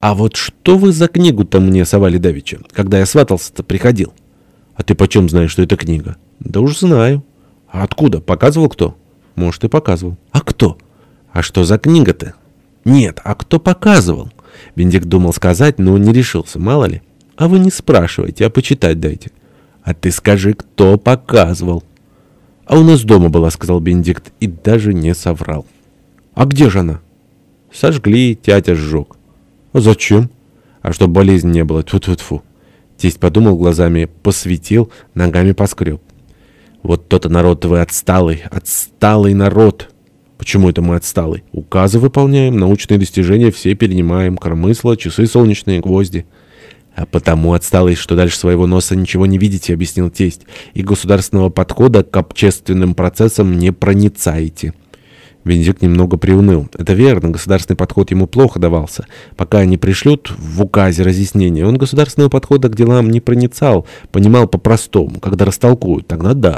А вот что вы за книгу-то мне совали давеча, когда я сватался-то приходил? А ты почем знаешь, что это книга? Да уж знаю. А откуда? Показывал кто? Может, и показывал. А кто? А что за книга-то? Нет, а кто показывал? Бендик думал сказать, но не решился, мало ли. А вы не спрашивайте, а почитать дайте. А ты скажи, кто показывал? А у нас дома была, сказал Бендикт, и даже не соврал. А где же она? Сожгли, тятя сжег. А зачем? А чтоб болезни не было, тьфу-тьфу-тьфу. Тесть подумал глазами, посветил, ногами поскреб. Вот тот народ вы отсталый, отсталый народ. Почему это мы отсталый? Указы выполняем, научные достижения все перенимаем, кормысло, часы солнечные, гвозди. А потому отсталый, что дальше своего носа ничего не видите, объяснил тесть, и государственного подхода к общественным процессам не проницаете. Венедикт немного приуныл. Это верно, государственный подход ему плохо давался. Пока не пришлют в указе разъяснения, он государственного подхода к делам не проницал, понимал по-простому. Когда растолкуют, тогда да.